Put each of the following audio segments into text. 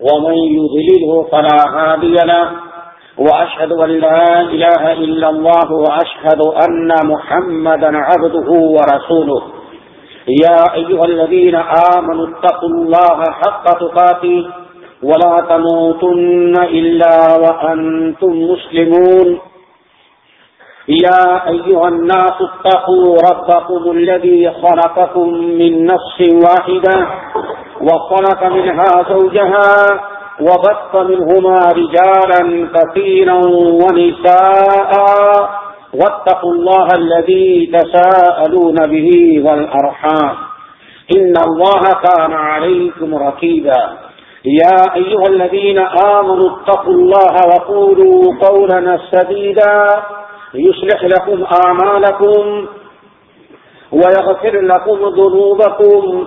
ومن يذلله فلا هادي له وأشهد أن لا إله إلا الله وأشهد أن محمدا عبده ورسوله. يا أيها الذين آمنوا اتقوا الله حق تقاتي ولا تموتن إلا وأنتم مسلمون. يا أيها الناس اتقوا ربكم الذي خلقكم من نفس واحدة وخلق منها زوجها وبث منهما رجالا كثيرا ونساء. واتقوا الله الذي تساءلون به والأرحام. إن الله كان عليكم ركيبا يا أيها الذين آمنوا اتقوا الله وقولوا قولنا السديدا يصلح لكم أعمالكم ويغفر لكم ذنوبكم.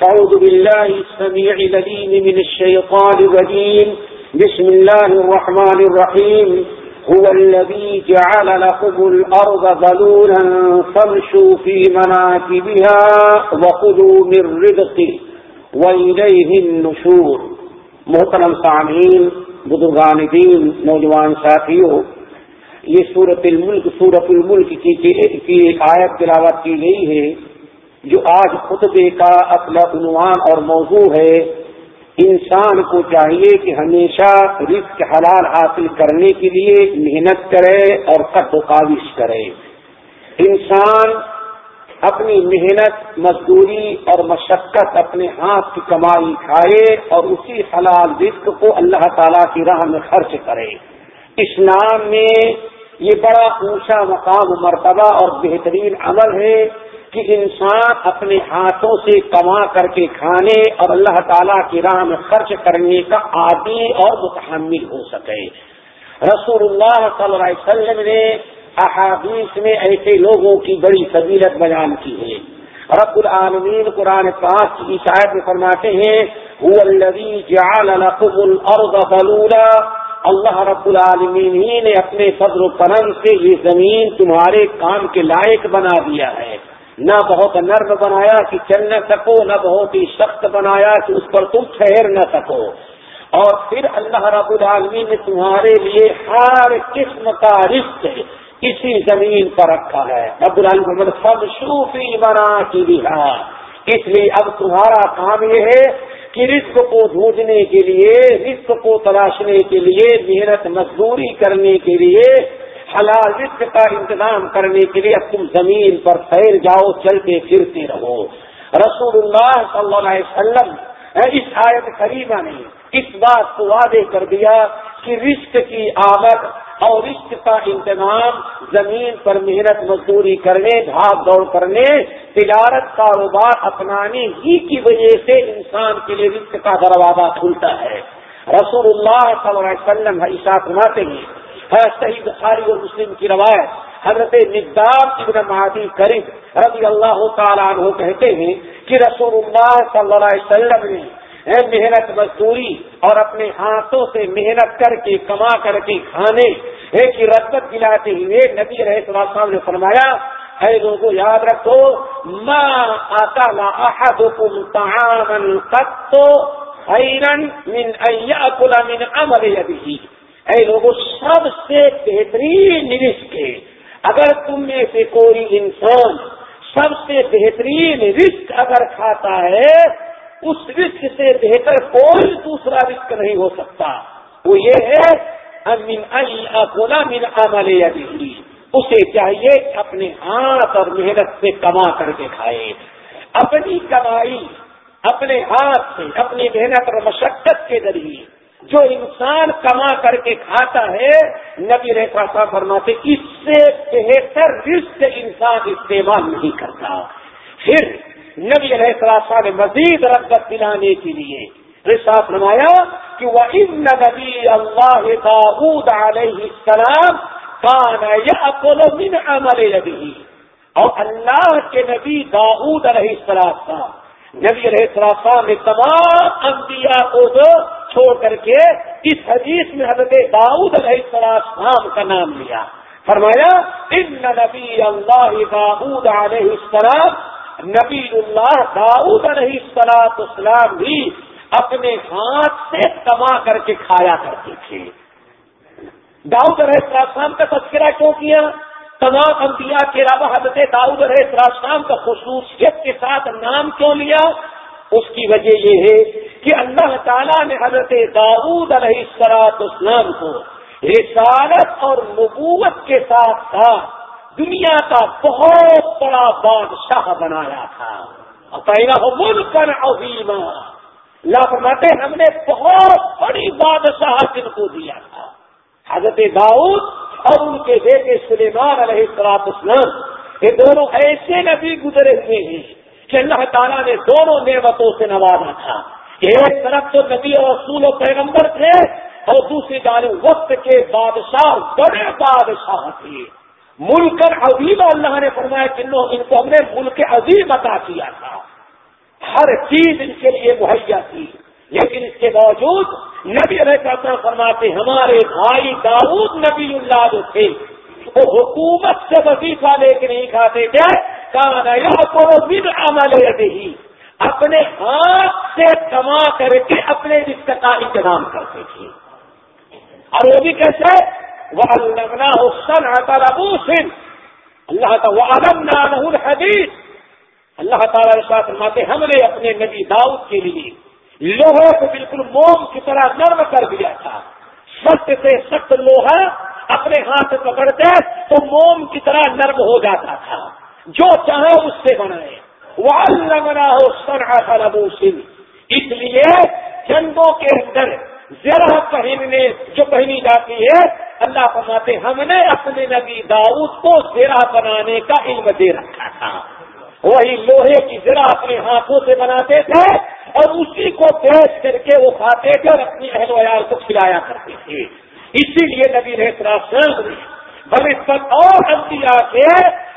فعوذ بالله السميع لليم من الشيطان الرجيم. بسم الله الرحمن الرحيم. هو الذي جعل لكم الأرض ظلولا فامشوا في مناكبها وخذوا من رزقه وإليه النشور. محترم سامعین، بزرگان دین، نوجوان ساتھیوں، یہ سورت الملک سورت الملک کی کی آیت تلاوت کی گئی ہے۔ جو آج خطبے کا اصل عنوان اور موضوع ہے، انسان کو چاہیے کہ ہمیشہ رزق حلال حاصل کرنے کے لیے محنت کرے اور قد و کاوش کرے۔ انسان اپنی محنت، مزدوری اور مشقت اپنے ہاتھ کی کمائی کھائے اور اسی حلال رزق کو اللہ تعالی کی راہ میں خرچ کرے۔ اسلام میں یہ بڑا اونچا مقام مرتبہ اور بہترین عمل ہے۔ کہ انسان اپنے ہاتھوں سے کما کر کے کھانے اور اللہ تعالیٰ کی راہ میں خرچ کرنے کا عادی اور متحمل ہو سکے۔ رسول اللہ صلی اللہ علیہ وسلم نے احادیث میں ایسے لوگوں کی بڑی فضیلت بیان کی ہے۔ رب العالمین قرآن پاک کی شاید میں فرماتے ہیں اللہ رب العالمین ہی نے اپنے فضل و کرم سے یہ زمین تمہارے کام کے لائق بنا دیا ہے۔ نہ بہت نرم بنایا کہ چل نہ سکو، نہ بہت ہی سخت بنایا کہ اس پر تم ٹھہر نہ سکو۔ اور پھر اللہ رب العالمین نے تمہارے لیے ہر قسم کا رشت اسی زمین پر رکھا ہے۔ رب العالمین سب شوفی بنا کی رہا اس لیے اب تمہارا کام یہ ہے کہ رزق کو ڈھونڈنے کے لیے، رزق کو تلاشنے کے لیے، محنت مزدوری کرنے کے لیے حلال رزق کا انتظام کرنے کے لیے تم زمین پر پھیل جاؤ، چلتے پھرتے رہو۔ رسول اللہ صلی اللہ علیہ وسلم اس آیت قریبہ نے اس بات کو وعدے کر دیا کہ رزق کی آمد اور رشت کا انتظام زمین پر محنت مزدوری کرنے، بھاگ دوڑ کرنے، تجارت کاروبار اپنانے ہی کی وجہ سے انسان کے لیے رشت کا دروازہ کھلتا ہے۔ رسول اللہ صلی اللہ علیہ وسلم عیسا فرماتے ہیں صحیح بخاری اور مسلم کی روایت حضرت نقدام ابن مہادی کریم رضی اللہ تعالیٰ عنہ کہتے ہیں کہ رسول اللہ صلی اللہ علیہ وسلم نے محنت مزدوری اور اپنے ہاتھوں سے محنت کر کے کما کر کے کھانے ایک رغبت دلاتے ہوئے نبی رہے صاحب نے فرمایا، اے لوگوں یاد رکھو ماں آتا احدكم طعاما قط خيرا من ان ياكل من عمل يده۔ اے لوگوں سب سے بہترین رزق ہے۔ اگر تم میں سے کوئی انسان سب سے بہترین رزق اگر کھاتا ہے، اس رسک سے بہتر کوئی دوسرا رسک نہیں ہو سکتا۔ وہ یہ ہے من عمل اسے چاہیے اپنے ہاتھ اور محنت سے کما کر کے کھائے۔ اپنی کمائی، اپنے ہاتھ سے، اپنی محنت اور مشقت کے ذریعے۔ جو انسان کما کر کے کھاتا ہے، نبی ریخا فرماتے اس سے بہتر رزق انسان استعمال نہیں کرتا۔ پھر نبی علیہ نے مزید رغبت دلانے کے لیے رساف نمایا کہ وہ ان نبی اللہ داود علیہ السلام کان یا من عمل نبی اور اللہ کے نبی داود علیہ السلام کا نبی علیہ السلام نے تمام انبیاء کو چھوڑ کر کے اس حدیث میں حضرت داؤد علیہ السلام کا نام لیا۔ فرمایا، ان نبی اللہ داؤد علیہ السلام نبی اللہ داؤد علیہ السلام اسلام بھی اپنے ہاتھ سے کما کر کے کھایا کرتے تھے۔ داؤد علیہ السلام کا تذکرہ کیوں کیا؟ تمام انبیاء کے علاوہ حضرت داؤد علیہ السلام کا خصوصیت کے ساتھ نام کیوں لیا؟ اس کی وجہ یہ ہے کہ اللہ تعالیٰ نے حضرت داود علیہ السلاط اسلام کو رسالت اور نبوت کے ساتھ ساتھ دنیا کا بہت بڑا بادشاہ بنایا تھا۔ اور پہلا ہو ملک کر ابیما لاپرماتے ہم نے بہت بڑی بادشاہ جن کو دیا تھا۔ حضرت داؤد اور ان کے بیٹے سلیمان علیہ السلاط اسلام، یہ دونوں ایسے نبی گزرے ہوئے ہیں کہ اللہ تعالیٰ نے دونوں نعمتوں سے نوازا تھا۔ ایک طرف تو نبی اور رسول و پیغمبر تھے اور دوسری جانب وقت کے بادشاہ، بڑے بادشاہ تھے۔ ملک عظیم اللہ نے فرمایا کہ ان کو ہم نے ملک عظیم عطا کیا تھا۔ ہر چیز ان کے لیے مہیا تھی۔ لیکن اس کے باوجود نبی علیہ فرماتے، ہمارے بھائی داؤد نبی اللہ جو تھے وہ حکومت سے وظیفہ لے کے نہیں کھاتے تھے عمل ہی اپنے ہاتھ سے کما کر کے اپنے رشتے کا انتظام کرتے تھے۔ اور وہ بھی کیسے؟ وہ اللہ حسن ابو سن اللہ کا وہ عالم نان حدیث اللہ تعالیٰ ساتھ ہم نے اپنے نبی داؤد کے لیے لوہے کو بالکل موم کی طرح نرم کر دیا تھا۔ سخت سے سخت لوہا اپنے ہاتھ پکڑتے تو موم کی طرح نرم ہو جاتا تھا۔ جو چاہے اس سے بنائے۔ وہ اللہ ہو سر ابو سن اس لیے جنگوں کے اندر زرہ پہننے جو پہنی جاتی ہے، اللہ فرماتے ہم نے اپنے نبی داؤد کو زرہ بنانے کا علم دے رکھا تھا۔ وہی لوہے کی زرہ اپنے ہاتھوں سے بناتے تھے اور اسی کو پیش کر کے وہ کھاتے تھے اور اپنی اہل ویال کو کھلایا کرتے تھے۔ اسی لیے نبی رہے بل اس پر اور انبیاء کے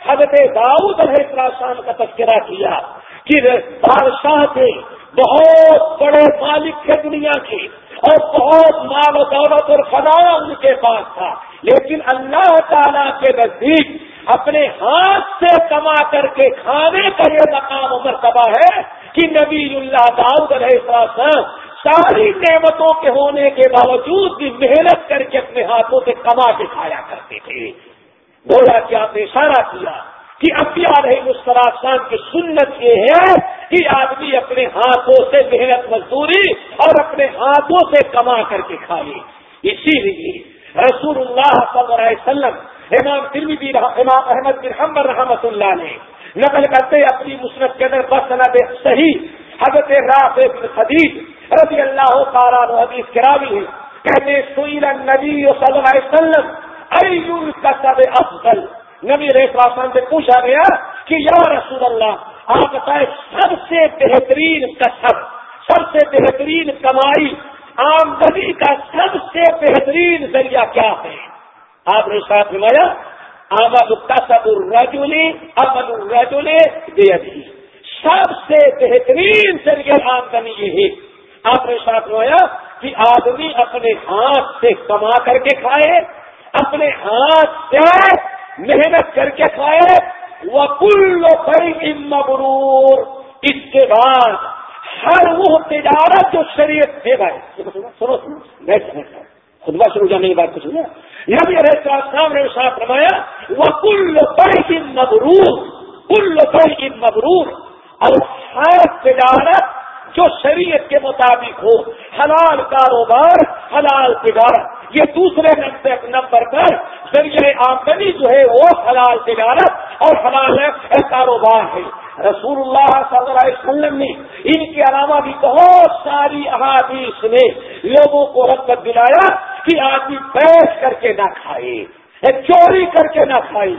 حضرت داؤد علیہ السلام کا تذکرہ کیا کہ بادشاہ تھے، بہت بڑے مالک تھے دنیا کے اور بہت مال و دولت اور خدایا ان کے پاس تھا۔ لیکن اللہ تعالی کے نزدیک اپنے ہاتھ سے کما کر کے کھانے کا یہ مقام و مرتبہ ہے کہ نبی اللہ داؤد علیہ السلام ساری نعمتوں کے ہونے کے باوجود بھی محنت کر کے اپنے ہاتھوں سے کما کے کھایا کرتے تھے۔ بولا کہ آپ نے اشارہ کیا کہ ابھی آ رہی مسکراسان کی سنت یہ ہے کہ آدمی اپنے ہاتھوں سے محنت مزدوری اور اپنے ہاتھوں سے کما کر کے کھائے۔ اسی لیے رسول اللہ صلی اللہ علیہ وسلم، امام امام احمد بن حمبر رحمت اللہ نے نقل کرتے اپنی مسرت کے اندر بس صحیح حضرت راف حدیث رضی اللہ تعالیٰ حدیث کراوی ہے کہتے سوئر نبی صلی اللہ علیہ وسلم کا سب افضل نبی ریسواسان سے پوچھا گیا کہ، یا رسول اللہ، آپ بتائیں سب سے بہترین کسب، سب سے بہترین کمائی، آمدنی کا سب سے بہترین ذریعہ کیا ہے؟ آپ نے ساتھ نمایا آمد کسب الرجلی امد الرجل بے سب سے بہترین ذریعہ آمدنی یہ ہے۔ آپ نے ساتھ نمایا کہ آدمی اپنے ہاتھ سے کما کر کے کھائے، اپنے ہاتھ سے محنت کر کے کھائے۔ وہ کل بڑی مبرور۔ اس کے بعد ہر وہ تجارت جو شریعت دے بھائی سنو میں سمجھتا ہوں۔ خطبہ شروع جانے کی بات کچھ سنا نبی علیہ السلام نے ساتھ رمایا وہ کل بڑی مبرور۔ کل بڑی مبرور۔ اور ہر تجارت جو شریعت کے مطابق ہو، حلال کاروبار، حلال تجارت، یہ دوسرے نمبر پر ذریعہ آمدنی جو ہے وہ حلال تجارت اور حلال کاروبار ہے۔ رسول اللہ صلی اللہ علیہ وسلم نے ان کے علاوہ بھی بہت ساری احادیث نے لوگوں کو رقت دلایا کہ آدمی بیٹھ کر کے نہ کھائے چوری کر کے نہ کھائے،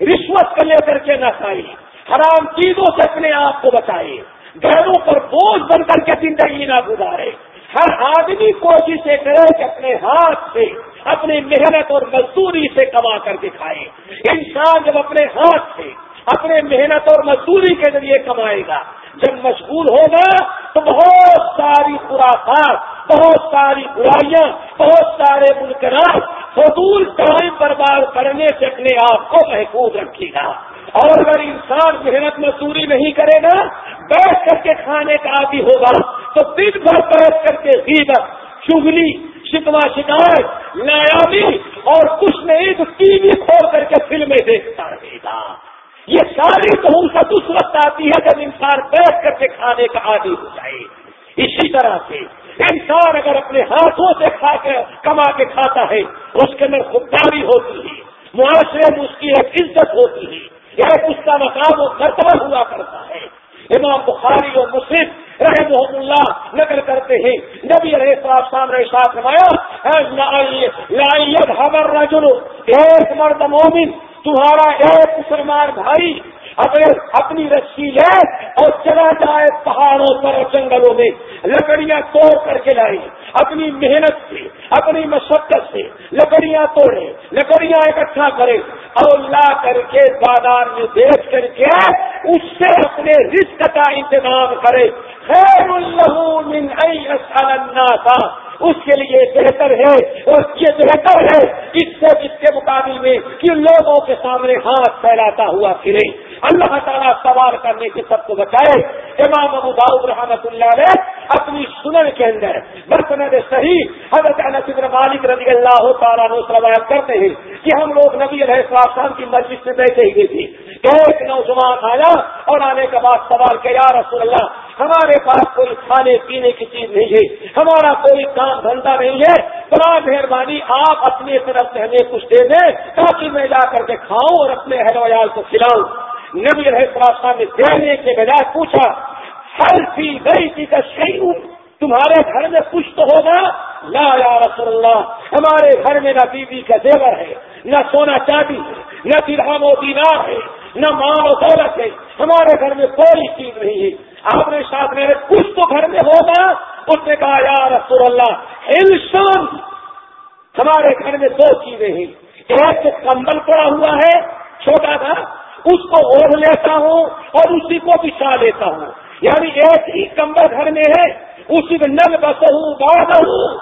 رشوت کر لے کر کے نہ کھائے۔ حرام چیزوں سے اپنے آپ کو بچائے، گھروں پر بوجھ بن کر کے زندگی نہ گزارے۔ ہر آدمی کوشش کرے کہ اپنے ہاتھ سے، اپنی محنت اور مزدوری سے کما کر کے کھائے انسان جب اپنے ہاتھ سے، اپنے محنت اور مزدوری کے ذریعے کمائے گا، جب مشغول ہوگا تو بہت ساری خوراکات بہت ساری برائیاں، بہت سارے منکرات فضول ٹائم برباد کرنے سے اپنے آپ کو محفوظ رکھے گا۔ اور اگر انسان محنت مزدوری نہیں کرے گا، بیٹھ کر کے کھانے کا عادی ہوگا، تو دن بھر بیٹھ کر کے غیبت چگلی شکوا شکایت نایابی اور کچھ نہیں تو ٹی وی کھول کر کے فلمیں دیکھتا رہے گا۔ یہ ساری تو سب اس وقت آتی ہے جب انسان بیٹھ کر کے کھانے کا عادی ہو جائے۔ اسی طرح سے انسان اگر اپنے ہاتھوں سے کھا کے، کما کے کھاتا ہے، اس کے اندر خودداری ہوتی ہے، معاشرے میں اس کی ایک عزت ہوتی ہے۔ ایک اس کا مقام و مرتبہ ہوا کرتا ہے۔ امام بخاری اور مسلم رحم اللہ نقل کرتے ہیں۔ نبی علیہ صاحب السلام سامنے ساتھ روایا ایک مرد مومن، تمہارا ایک مسلمان بھائی اگر اپنی رسی لے اور چلا جائے پہاڑوں پر اور جنگلوں میں، لکڑیاں توڑ کر کے لائی۔ اپنی محنت سے، اپنی مشقت سے لکڑیاں توڑے، لکڑیاں اکٹھا کرے اور لا کر کے بازار میں بیچ کر کے اس سے اپنے رزق کا انتظام کرے۔ خیر من تھا اس کے لیے بہتر ہے، اور یہ بہتر ہے، اس سے اس کے مقابل میں کہ لوگوں کے سامنے ہاتھ پھیلاتا ہوا پھرے۔ اللہ تعالیٰ سوال کرنے سے سب کو بچائے۔ امام ابو داؤد رحمت اللہ علیہ اپنی سنن کے اندر برتن صحیح حضرت بن مالک رضی اللہ تعالیٰ روایت کرتے ہیں کہ ہم لوگ نبی علیہ السلام کی مجلس میں بیٹھے ہوئے تھے۔ ایک نوجوان آیا اور آنے کے بعد سوال کیا، یا رسول اللہ، ہمارے پاس کوئی کھانے پینے کی چیز نہیں ہے، ہمارا کوئی کام دھندا نہیں ہے، بڑا مہربانی، آپ اپنی طرف سے ہمیں کچھ دے دیں تاکہ میں جا کر کے کھاؤں اور اپنے اہل ویال کو کھلاؤں۔ نبی رہے صاحب نے دینے کے بجائے پوچھا، ہر گئی تھی کا صحیح تمہارے گھر میں کچھ تو ہوگا؟ لا یا رسول اللہ ہمارے گھر میں نہ بیوی کا زیور ہے، نہ سونا چاندی نہ درہم و دینار ہے، نہ مال و دولت ہے، ہمارے گھر میں کوئی چیز نہیں ہے۔ آپ نے ساتھ میرے کچھ تو گھر میں ہوگا؟ اس نے کہا، یا رسول اللہ انسان ہمارے گھر میں دو چیزیں ہیں، ایک کمبل پڑا ہوا ہے، چھوٹا تھا اس کو اوڑھ لیتا ہوں اور اسی کو بچھا لیتا ہوں۔ یعنی ایک ہی کمبل گھر میں ہے، اسی میں نل بس ہوں باد ہوں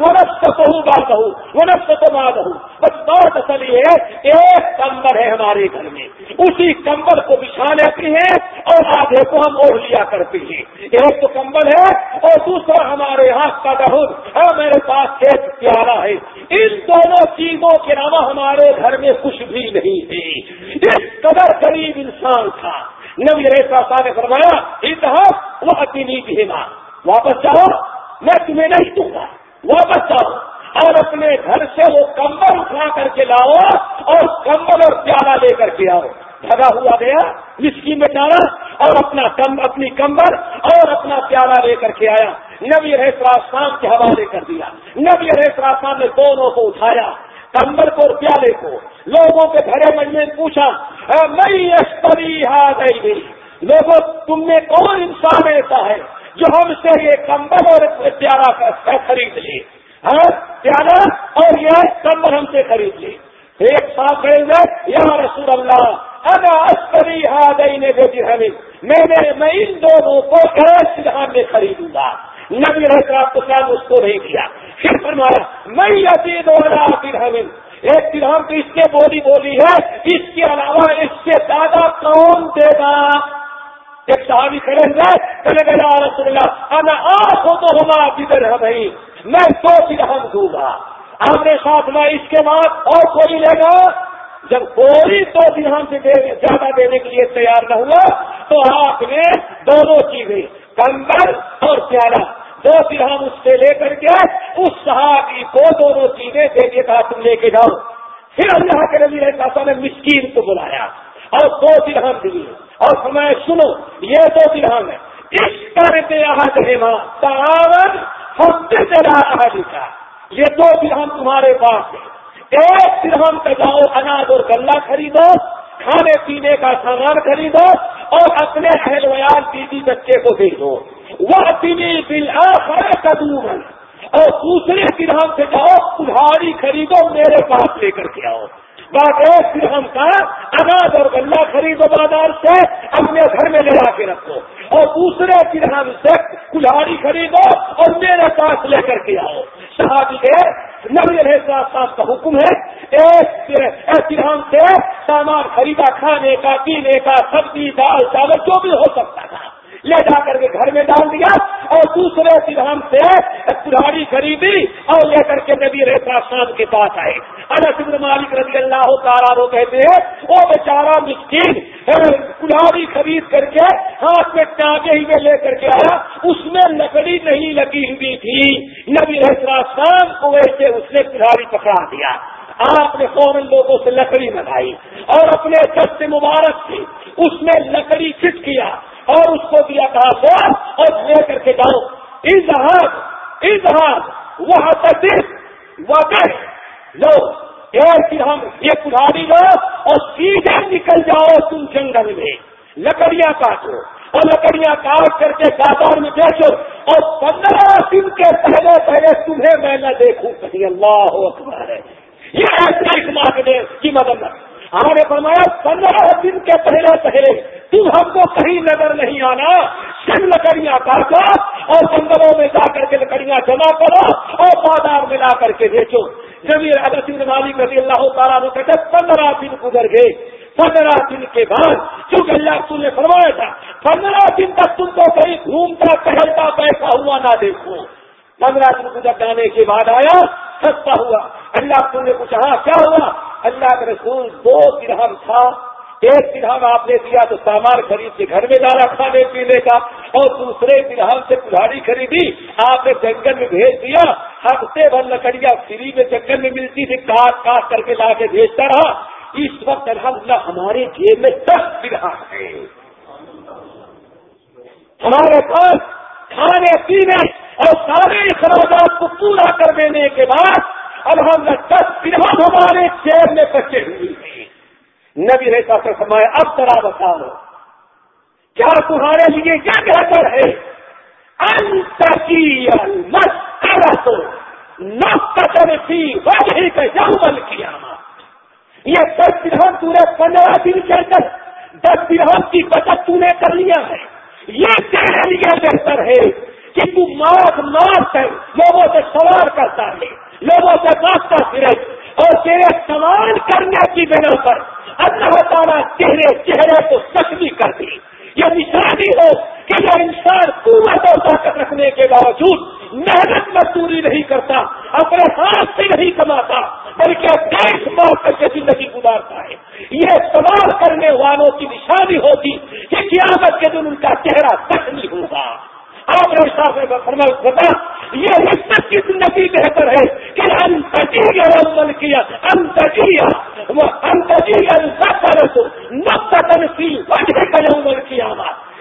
وہ نفس ہوں بات ہوں وہ نفس تو باد ہوں بس بات اصل یہ ہے ایک کمبل ہے ہمارے گھر میں۔ اسی کمبل کو بچھا لیتے ہیں اور آدھے کو ہم اوڑھ لیا کرتے ہیں۔ ایک تو کمبل ہے اور دوسرا ہمارے ہاتھ کا دہد ہے ہاں، میرے پاس ایک پیارا ہے۔ ان دونوں چیزوں کے علاوہ ہمارے گھر میں کچھ بھی نہیں ہے۔ اس قدر غریب انسان تھا۔ نبی ریسا صاحب نے فرمایا اتحاد وہ اکیلی بھی واپس جاؤ، میں تمہیں نہیں دوں گا۔ واپس جاؤ اور اپنے گھر سے وہ کمبل اٹھا کر کے لاؤ اور کمبل اور پیالہ لے کر کے آؤ۔ دھگا ہوا گیا مسکی میں ڈالا اور اپنا کم، اپنی کمبل اور اپنا پیالہ لے کر کے آیا۔ نبی رحسراسان کے حوالے کر دیا۔ نبی رحسراسان نے دونوں کو اٹھایا۔ کمبل کو اور پیالے کو۔ لوگوں کے گھرے میں پوچھا میں لوگوں، تم میں کون انسان ایسا ہے؟ جو ہم سے یہ کمبل اور پیارا خرید لی۔ ہاں پیارا، اور یہ کمبل ہم سے خرید لی۔ ایک ساتھ خریدا یا رسول اللہ، انا اسکری ہاتھ نے بیٹی ہمیں میں نے، میں ان دونوں کو ایک دھام میں خریدوں گا۔ نبی رحت کو کیا اس کو نہیں کیا؟ پھر فرمایا میں یتی دو پھر ہمیں ایک درہم تو اس کے بولی بولی ہے، اس کے علاوہ اس سے زیادہ کون دے گا؟ ایک صحابی کھڑے گا چلے گا رسول اللہ، انا آنکھ ہو تو ہما کدھر ہے بھائی میں دو درہم دوں گا۔ آپ نے ساتھ میں اس کے بعد اور کوئی لے گا؟ جب کوئی دو درہم سے زیادہ دینے کے لیے تیار نہ ہوا، تو آپ نے دونوں چیزیں، کمبل اور پیارا دو درہم اس سے لے کر کے اس صحابی کو دونوں چیزیں دے کے کہا تم لے کے جاؤ۔ پھر اللہ کے نبی رہتا نے مسکین کو بلایا۔ اور دو درہم دیے اور سمے سنو، یہ دو درہم ہے اس طرح سے یہاں تعاون ہم رہا لکھا یہ دو درہم تمہارے پاس ہے ایک درہم پہ جاؤ، اناج اور گلہ خریدو، کھانے پینے کا سامان خریدو اور اپنے اہل ویال بیوی بچے کو دے دو وہ تینی بل آدو اور دوسرے درہم سے جاؤ کلہاڑی خریدو میرے پاس لے کر کے آؤ۔ بات ایک درہم کا اناج اور غلہ خریدو بازار سے اپنے گھر میں لے جا کے رکھو۔ اور دوسرے درہم سے کلہاڑی خریدو اور میرے پاس لے کر کے آؤ۔ صحابی کے نبی علیہ صاحب کا حکم ہے، ایک درہم سے سامان خریدا، کھانے کا، پینے کا، سبزی، دال، چاول، جو بھی ہو سکتا تھا۔ لے جا کر کے گھر میں ڈال دیا اور دوسرے درہم سے کلاڑی خریدی اور لے کر کے نبی رہتا شام کے پاس آئے۔ انس بن مالک رضی اللہ تعالیٰ وہ کہتے ہیں، وہ بیچارہ مسکین کلاڑی خرید کر کے ہاتھ میں ٹانگے ہی میں لے کر کے آیا۔ اس میں لکڑی نہیں لگی ہوئی تھی۔ نبی رہتا شام کو ویسے اس نے کلاڑی پکڑا دیا۔ آپ نے فوراً لوگوں سے لکڑی منگائی اور اپنے دست مبارک سے اس میں لکڑی فٹ کیا۔ اور اس کو دیا کہا سو اور لے کر کے جاؤ۔ اظہار اظہار، وہاں تک وقت لو ایک ہم یہ کلاڑی لو اور سیدھے نکل جاؤ تم جنگل میں۔ لکڑیاں کاٹو اور لکڑیاں کاٹ کر کے بازار میں بیچو اور پندرہ دن کے پہلے پہلے تمہیں میں نہ دیکھوں۔ کہیں اللہ اکبر ہے۔ یہ ایسا ایک مارکیٹ کی جی، مدد ہم نے فرمایا پندرہ دن کے پہلے پہلے تم ہم کو کہیں نظر نہیں آنا۔ سن لکڑیاں کاٹو اور جنگلوں میں جا کر کے لکڑیاں جمع کرو اور بازار میں لا کر کے بیچو جمیر اگر مالک رضی اللہ تعالیٰ نے کہتے پندرہ دن گزر گئے۔ پندرہ دن کے بعد کیونکہ اللہ تم نے فرمایا تھا، پندرہ دن تک تم کو کہیں گھومتا، ٹہلتا پیسہ ہوا نہ دیکھو۔ پندرہ دن گزر جانے کے بعد آیا، سستا ہوا۔ اللہ تم نے پوچھا ہاں، کیا ہوا؟ اللہ کے رسول دو درہم تھا۔ ایک درہم آپ نے دیا تو سامان خرید کے گھر میں ڈالا کھانے پینے کا، اور دوسرے درہم سے کلاڑی خریدی، آپ نے جنگل میں بھیج دیا۔ ہفتے بھر لکڑیاں فری میں جنگل میں ملتی تھی کاٹ کاٹ کر کے لا کے بھیجتا رہا۔ اس وقت الحمد ہمارے جیب میں دس درہم ہے ہمارے پاس کھانے پینے اور سارے اخراجات کو پورا کر دینے کے بعد الحمد دس درہم ہمارے جیب میں بچے ہوئی ہیں۔ نبی رہتا سے سمائے اب ذرا بتاؤ، کیا تمہارے لیے کیا بہتر ہے؟ وجہ کا جمل کیا یہ دس درہم تو نے پندرہ دن کے اندر دس درہم کی بچت تو نے کر لیا ہے۔ یہ تیرے لیے بہتر ہے کہ تو مار مار کر لوگوں سے سوار کرتا ہے۔ لوگوں سے بات پھرے اور تیرے سوال کرنے کی بنا پر اللہ تعالیٰ چہرے چہرے کو سختی کر دی یہ نشانی ہو کہ یہ انسان قوت اور طاقت رکھنے کے باوجود محنت مزدوری نہیں کرتا، اپنے ہاتھ سے نہیں کماتا، بلکہ دیش مار کر کے زندگی گزارتا ہے۔ یہ سوال کرنے والوں کی نشانی ہوگی کہ قیامت کے دن ان کا چہرہ سختی ہوگا۔ آپ نے فرمایا بتا یہ حصت کی زندگی بہتر ہے کہ انتجی عمل کیا انتجیا وہ انتجی الفت نقطن سی وجہ کا عمل کیا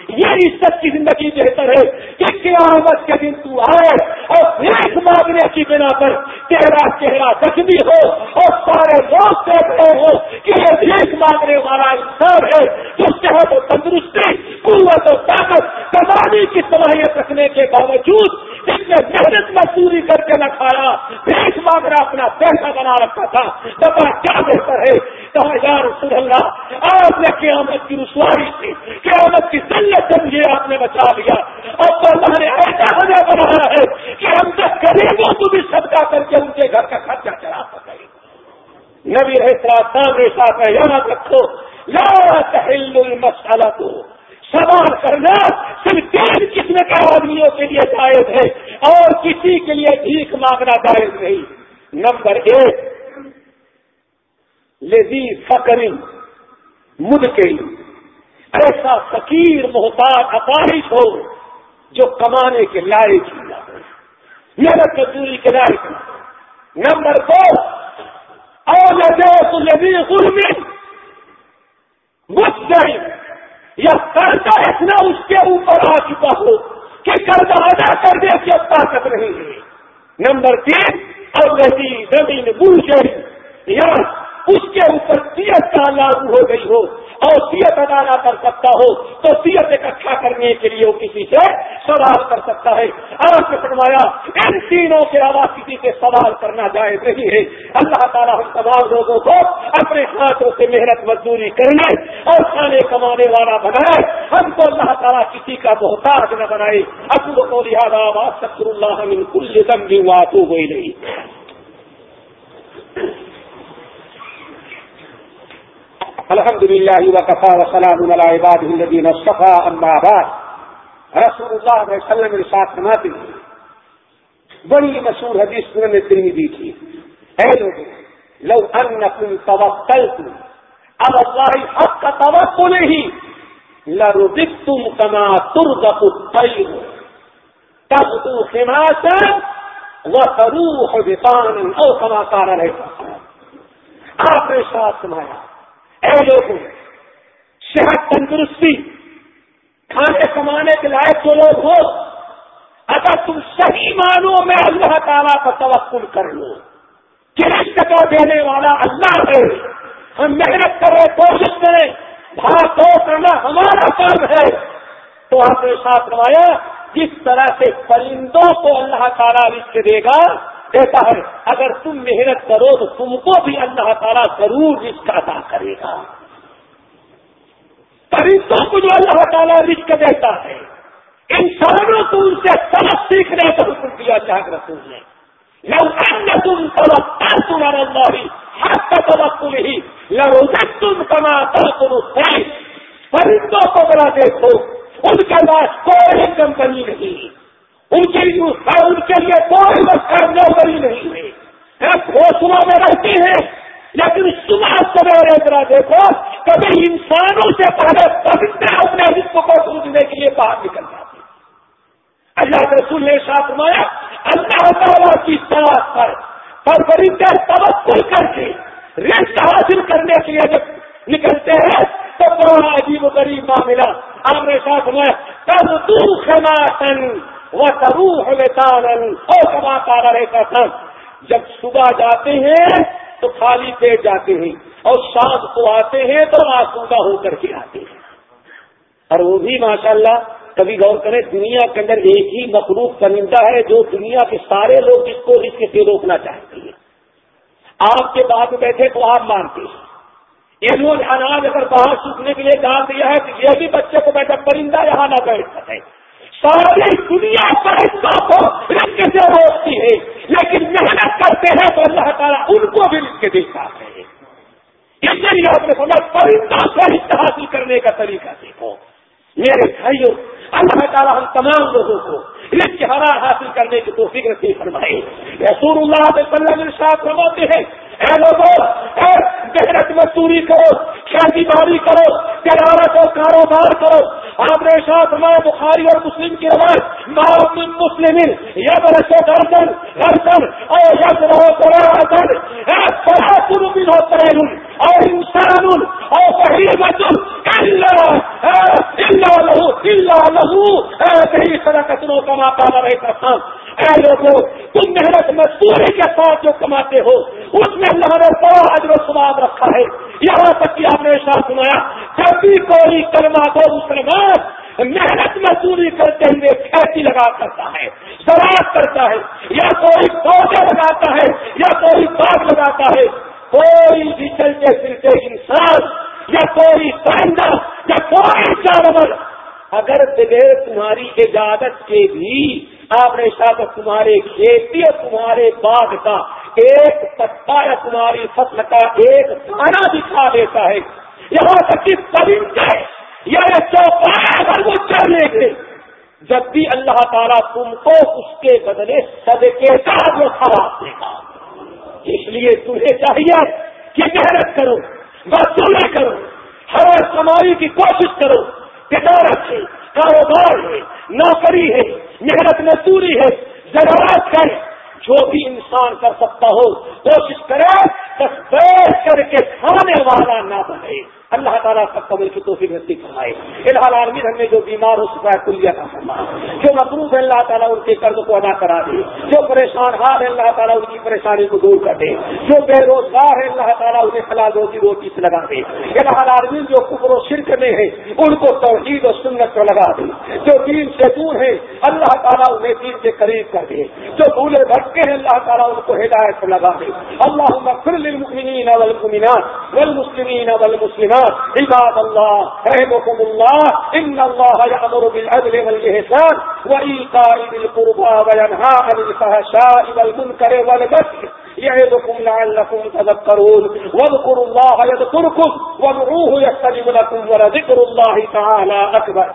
یہ عزت کی زندگی بہتر ہے کہ قیامت کے دن تو آئے اور بھیک مانگنے کی بنا پر تیرا چہرہ زخمی ہو اور سارے لوگ دیکھ رہے ہو کہ یہ بھیک مانگنے والا انسان ہے جو صحت و تندرستی، قوت و طاقت کمانے کی صلاحیت رکھنے کے باوجود جس نے محنت مزدوری کر کے نہ کھایا بھیک مانگ رہا اپنا پیسہ بنا رکھا تھا۔ بتا کیا بہتر ہے؟ کہا یار رسول اللہ، آپ نے قیامت کی رسواری سے قیامت کی سلت سے مجھے آپ نے بچا لیا۔ اور تو اللہ نے ایسا وجہ بنایا ہے کہ ہم تک غریبوں کو بھی صدقہ کر کے ان کے گھر کا خرچہ چلا سکے نبی رہتا سامنے ساتھ ہے یاد رکھو، لا تحل المسالہ تو سوال کرنا صرف تین قسم کے آدمیوں کے لیے جائز ہے اور کسی کے لیے بھیک مانگنا جائز نہیں۔ نمبر ایک، لذی فکری مد کے ایسا فقیر محتاط اپاہش ہو جو کمانے کے لائق ہی نہ ہو۔ محنت مزدوری کے لائق نہ نمبر دو اور غلم مسجد یا قرضہ اتنا اس کے اوپر آ چکا ہو کہ قرضہ ادا کر دے کی اب طاقت نہیں ہے۔ نمبر تین، اور رہی زمین بول یا اس کے اوپر سیت کا لاگو ہو گئی ہو اور سیت ادا نہ کر سکتا ہو تو سیت اکٹھا کرنے کے لیے وہ کسی سے سوال کر سکتا ہے۔ آپ نے فرمایا، ان تینوں کے علاوہ کسی سے سوال کرنا جائز نہیں ہے۔ اللہ تعالیٰ ہم تمام لوگوں کو اپنے ہاتھوں سے محنت مزدوری کرنے اور کھانے کمانے والا بنائے۔ ہم کو اللہ تعالیٰ کسی کا محتاج نہ بنائے۔ اب کو لہٰذا سکر اللہ من کل دم بھی ہوئی نہیں الحمد للہ وقفا وسلام عباد الدین صفا اما بعد۔ رسول اللہ علیہ وسلم کے ساتھ سناتے بڑی مشہور حدیث میں نے ترمی دی تھی اے لوگ لو ان تم توکل اب اللہ حق کا توقع نہیں لرزق تم کما ترزق الطیر۔ تب تو حماسن و تروح بطان او کما کارا رہتا آپ نے ساتھ سنایا۔ اے لوگ صحت تندرستی کھانے کمانے کے لائق جو لوگ ہو اگر تم صحیح مانو میں اللہ تعالیٰ کا توقل کر لو رشت کو دینے والا اللہ ہے، ہم محنت کریں، کوشش کریں، بھاگ دو کرنا ہمارا کام ہے۔ تو آپ نے ساتھ روایا، جس طرح سے پرندوں کو اللہ تعالیٰ رشت دے گا، دیتا ہے۔ اگر تم محنت کرو تو تم کو بھی اللہ تعالیٰ ضرور رشک ادا کرے گا۔ پرندوں کو جو اللہ تعالیٰ رشک دیتا ہے۔ انسانوں کو ان سے سبق سیکھنے کا حکم دیا اللہ رسول نے۔ لو تم تمہارا اللہ کا سبق تم ہی لو تم کما تم پرندوں کو بنا دیکھو، ان کے پاس کوئی کمپنی نہیں۔ ان کے لیے ان کے لیے کوئی مسئلہ نوکری نہیں ہے۔ گھوسلوں میں رہتی ہیں، لیکن صبح سویرے ذرا دیکھو کبھی انسانوں سے پہلے پوتر اپنے حصوں کو ڈھونڈنے کے لیے باہر نکل جاتے اللہ کے رسول نے ساتھ مایا اللہ تعالیٰ کی تلاش پر پر پرندے تبکل کر کے رشت حاصل کرنے کے لیے جب نکلتے ہیں، تو بڑا عجیب و غریب معاملہ۔ آپ نے ساتھ میں تب تو خماسن وہ روح کما پارا رہتا تھا جب صبح جاتے ہیں، تو خالی پیٹ جاتے ہیں۔ اور شام کو آتے ہیں تو آسودہ ہو کر کے آتے ہیں۔ اور وہ بھی ماشاء اللہ کبھی غور کریں، دنیا کے اندر ایک ہی مخلوق پرندہ ہے جو دنیا کے سارے لوگ اس کو رشک سے روکنا چاہتے ہیں۔ آپ کے بعد بیٹھے تو آپ مانتے ہیں۔ یہ لوگ اناج اگر باہر سوکھنے کے لیے ڈال دیا ہے تو یہ بھی بچے کو بیٹھا، پرندہ یہاں نہ بیٹھ سکے۔ ساری دنیا پر کو رنگ سے روکتی ہے۔ لیکن محنت کرتے ہیں تو اللہ تعالیٰ ان کو بھی لکھ کے دیکھتا ہے اس لیے آپ نے سمجھ پرندہ سے حاصل کرنے کا طریقہ دیکھو۔ میرے بھائیوں اللہ تعالیٰ ہم تمام لوگوں کو رزق حاصل کرنے کی تو فکر سے فرمائے رسول اللہ علیہ وسلم ساتھ فرماتے ہیں، اے لوگوں محنت مزدوری کرو، شادی باری کرو تجارت اور کاروبار کرو۔ آپ نے ساتھ میں بخاری اور مسلم کی روایت محمد مسلم یا برسو درجن درجن اور یس رہو درجن بڑا شروع بھی ہوتا ہے اور انسان اور صحیح مطلب صحیح طرح کچروں رہتا اے لوگوں تم محنت مزدوری کے ساتھ جو کماتے ہو، اس میں اللہ نے بڑا حجر و سواب رکھا ہے۔ یہاں تک کہ آپ نے ساتھ سنایا، جب بھی کوئی کلمہ کو مسلمان محنت مزدوری کرتے ہوئے کھیتی لگا کرتا ہے زراعت کرتا ہے، یا کوئی پودے لگاتا ہے، یا کوئی باغ لگاتا ہے کوئی بھی چلتے پھرتے انسان، یا کوئی پرندہ یا کوئی جانور۔ اگر بغیر تمہاری اجازت کے بھی آپ نے شاید تمہارے کھیتی اور تمہارے باغ کا ایک پتا یا تمہاری فصل کا ایک دانا دکھا دیتا ہے، یہاں تک کہ پرندے یا اگر وہ چلنے کے۔ جب بھی اللہ تعالیٰ تم کو اس کے بدلے صدقے کا جو خراب دے گا اس لیے تمہیں چاہیے کہ محنت کرو بس کرو ہر کمائی کی کوشش کرو۔ تجارت ہے، کاروبار ہے، نوکری ہے، محنت مزدوری ہے، ضرورت ہے۔ جو بھی انسان کر سکتا ہو، کوشش کرے، بس بیٹھ کر کے کھانے والا نہ بنے۔ اللہ تعالیٰ کا قبل کی تو کی نصیب فرمائے۔ الحال عالمی ہم نے جو بیمار ہو سکا ہے کلیا کا فرما جو مصروف ہے، اللہ تعالیٰ ان کے قرض کو ادا کرا دے۔ جو پریشان حال ہے، اللہ تعالیٰ ان کی پریشانی کو دور کر دے۔ جو بے روزگار ہے، اللہ تعالیٰ انہیں خلا روزی روٹی سے لگا دے۔ الحال عالمی جو کفر و شرک میں ہے، ان کو توحید و سنت کو لگا دے۔ جو دین سے دور ہے، اللہ تعالیٰ انہیں دین سے قریب کر دے۔ جو بھولے بھٹکے ہیں، اللہ تعالیٰ ان کو ہدایت سے لگا دے۔ اللہ للمؤمنین والمؤمنات والمسلمین والمسلمات۔ عباد الله، رحمكم الله، إن الله يأمر بالعدل والإحسان وإيتاء بالقربى القربى وينهى عن الفحشاء والمنكر والبغي يعظكم لعلكم تذكرون. واذكروا الله يذكركم، وادعوه يستجب لكم ولذكر الله تعالى أكبر.